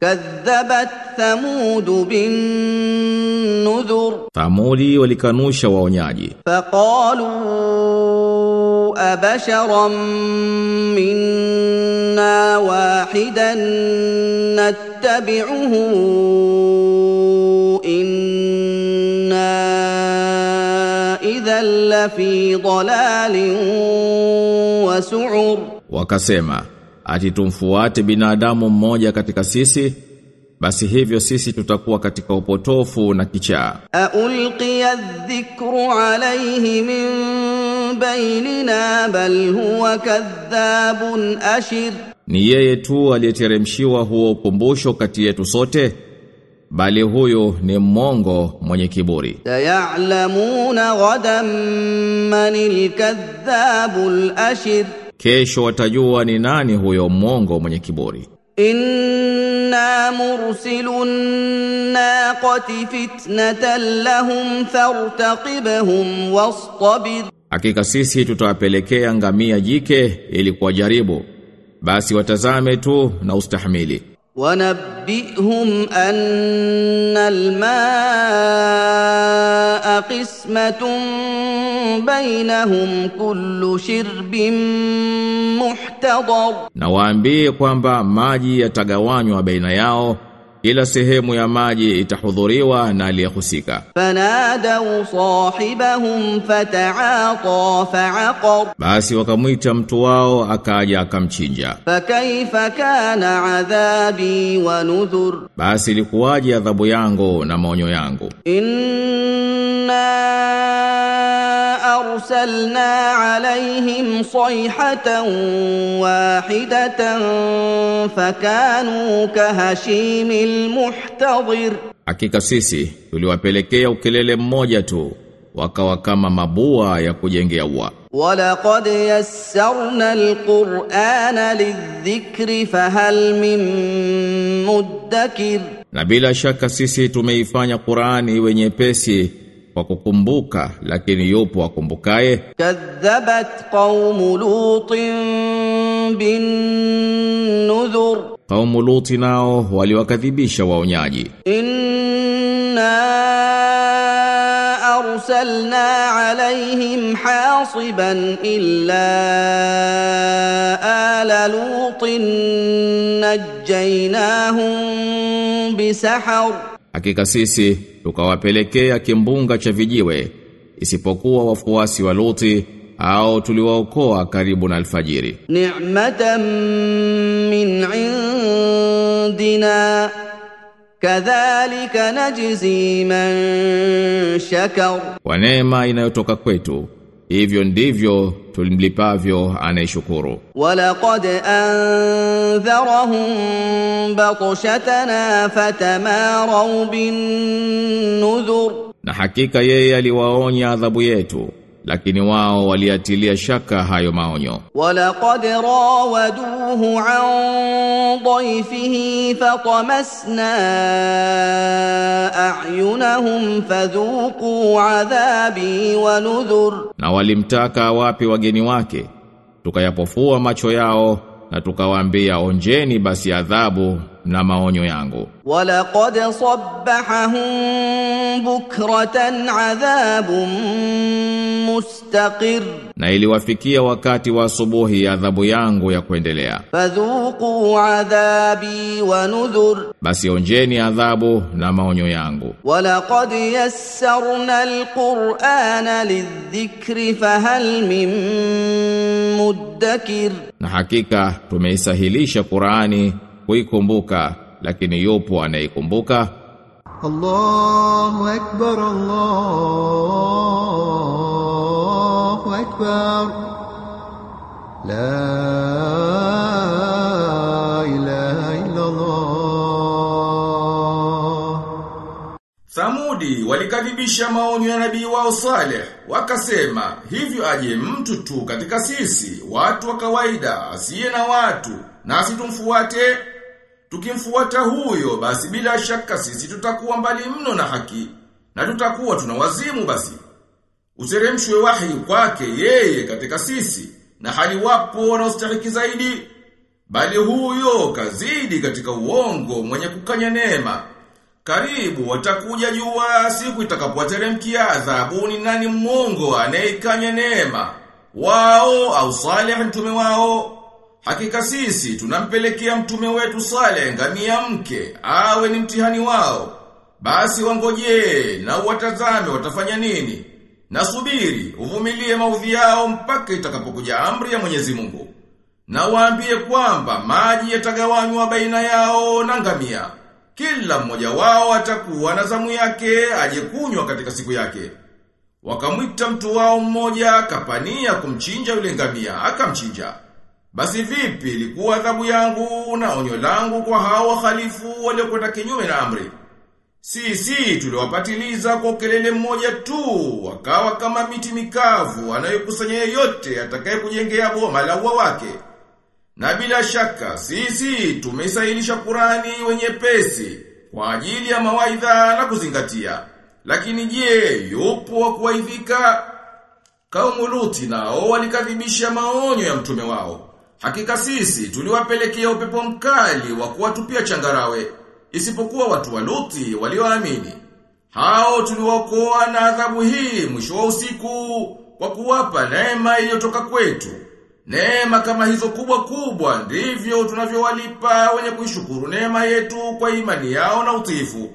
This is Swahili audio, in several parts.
كذبت ثمود بالنذر. Thamudi walikanusha waonyaji. فقالوا أبشرا منا واحدا نتبعه. إنا إذا لفي ضلال وسعر. Wakasema ati tumfuate binadamu mmoja katika sisi basi hivyo sisi tutakuwa katika upotofu na kichaa. Aulqiya dhikru alayhi min bainina bal huwa kadhabun ashir. Ni yeye tu aliyeteremshiwa huo ukumbusho kati yetu sote bali huyo ni mmongo mwenye kiburi. ya'lamuna ghadan manil kadhabul ashir kesho watajua ni nani huyo mwongo mwenye kiburi. Inna mursilun naqati fitnatan lahum fartaqibhum wastabir, hakika sisi tutawapelekea ngamia jike ili kuwajaribu. Basi watazame tu na ustahimili. ونبئهم أن الماء قسمة بينهم كل شرب محتضر na waambie kwamba maji yatagawanywa baina yao ila sehemu ya maji itahudhuriwa na aliyehusika. Fanadau sahibahum fata'ata fa'aqar, basi wakamwita mtu wao akaja akamchinja. Fakaifa kana adhabi wa nudhur, basi ilikuwaje adhabu yangu na maonyo yangu? أرسلنا عليهم صيحة واحدة فكانوا كهشيم المحتضر hakika sisi tuliwapelekea ukelele mmoja tu wakawa kama mabua ya kujengea ua ولقد يسرنا القرآن للذكر فهل من مدكر na bila shaka sisi tumeifanya Qur'ani iwe nyepesi kwa kukumbuka lakini yupo akumbukaye كذبت قوم لوط بالنذر Kaumu Luti nao waliwakadhibisha waonyaji إنا أرسلنا عليهم حاصبا إلا آل لوط نجيناهم بسحر Hakika sisi tukawapelekea kimbunga cha vijiwe isipokuwa wafuasi wa Luti au tuliwaokoa karibu na alfajiri. Ni'matan min indina kadhalika najzi man shakar, kwa neema inayotoka kwetu hivyo ndivyo tulimlipavyo anayeshukuru. Walaqad andharahum batshatana fatamaraw bin nudhur, na hakika yeye aliwaonya adhabu yetu lakini wao waliatilia shaka hayo maonyo. Walaqad rawaduhu an dhayfihi fatamasna a'yunahum fadhuku adhabi wa nudhur, na walimtaka wapi wageni wake, tukayapofua macho yao na tukawaambia onjeni basi adhabu na maonyo yangu. Walaqad sabbahum bukratan adhabun mustaqir, na iliwafikia wakati wa asubuhi adhabu yangu ya kuendelea. Fadhuqu adhabi wa nudhur, basi onjeni adhabu na maonyo yangu. Walaqad yassarna alqur'ana lidhikri fahal min muddakir, na hakika tumeisahilisha Qur'ani kuikumbuka lakini yupo anaikumbuka. Allahu akbar Allahu akbar. La ilaha illa Allah Samudi walikadhibisha maonyo ya nabii wao Saleh wakasema hivyo aje mtu tu katika sisi watu wa kawaida asiye na watu na asitumfuate Tukimfuata huyo, basi bila shaka sisi tutakuwa mbali mno na haki, na tutakuwa tunawazimu basi. Uteremshwe wahi kwake yeye katika sisi, na hali wapo wanaostahiki zaidi. Bali huyo kazidi katika uongo mwenye kukanya neema. Karibu watakuja jua siku itakapoteremkia adhabu ni nani mwongo anayekanya neema. Wao au Saleh mtume wao. Hakika sisi tunampelekea mtume wetu Saleh ngamia mke awe ni mtihani wao. Basi wangoje na watazame watafanya nini. Nasubiri uvumilie maudhi yao mpaka itakapokuja amri ya Mwenyezi Mungu. Na waambie kwamba maji yatagawanywa baina yao na ngamia. Kila mmoja wao atakuwa na zamu yake aje kunywa katika siku yake. Wakamwita mtu wao mmoja akapania kumchinja yule ngamia, akamchinja. Basi vipi ilikuwa adhabu yangu na onyo langu kwa hao wahalifu waliokwenda kinyume na amri? Sisi tuliwapatiliza kwa kelele mmoja tu, wakawa kama miti mikavu anayokusanya yeyote atakaye kujengea boma la ua wake. Na bila shaka sisi tumeisahilisha Kurani wenye pesi kwa ajili ya mawaidha na kuzingatia. Lakini je, yupo wa kuwaidhika? Kaumu Luti nao walikadhibisha maonyo ya mtume wao. Hakika sisi tuliwapelekea upepo mkali wa kuwatupia changarawe, isipokuwa watu wa Luti walioamini. Hao tuliwaokoa na adhabu hii mwisho wa usiku kwa kuwapa neema iliyotoka kwetu. Neema kama hizo kubwa kubwa ndivyo tunavyowalipa wenye kuishukuru neema yetu kwa imani yao na utiifu.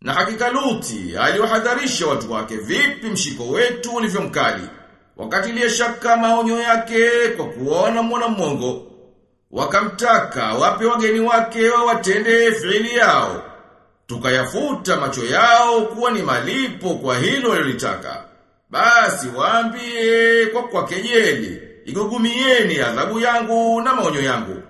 Na hakika Luti aliwahadharisha watu wake vipi mshiko wetu ulivyo mkali. Wakatilia shaka maonyo yake kwa kuona mwana mwongo. Wakamtaka wape wageni wake wawatende fili yao. Tukayafuta macho yao kuwa ni malipo kwa hilo walilotaka. Basi waambie kwa kwa kejeli, igugumieni adhabu yangu na maonyo yangu.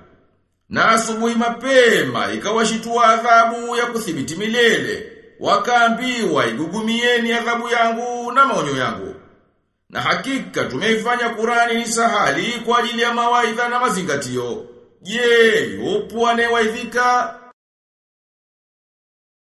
Na asubuhi mapema ikawashitua adhabu ya kuthibiti milele. Wakaambiwa igugumieni adhabu yangu na maonyo yangu. Na hakika tumeifanya Qurani ni sahali kwa ajili ya mawaidha na mazingatio. Je, upu anayewaidhika?